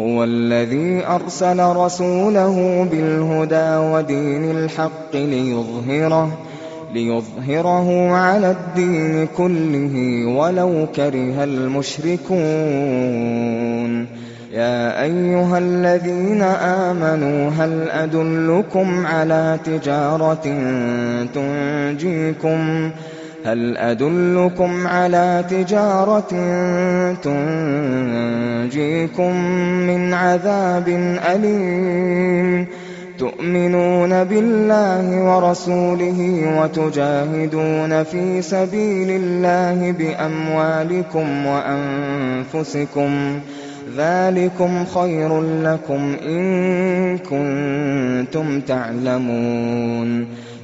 هُوَ الَّذِي أَرْسَلَ رَسُولَهُ بِالْهُدَىٰ وَدِينِ الْحَقِّ لِيُظْهِرَهُ عَلَى الدِّينِ كُلِّهِ وَلَوْ كَرِهَ الْمُشْرِكُونَ. يَا أَيُّهَا الَّذِينَ آمَنُوا هَلْ أَدُلُّكُمْ عَلَىٰ تِجَارَةٍ تُنجِيكُم؟ هل أدلكم على تجارة تنجيكم من عذاب أليم؟ تؤمنون بالله ورسوله وتجاهدون في سبيل الله بأموالكم وأنفسكم ذلكم خير لكم إن كنتم تعلمون.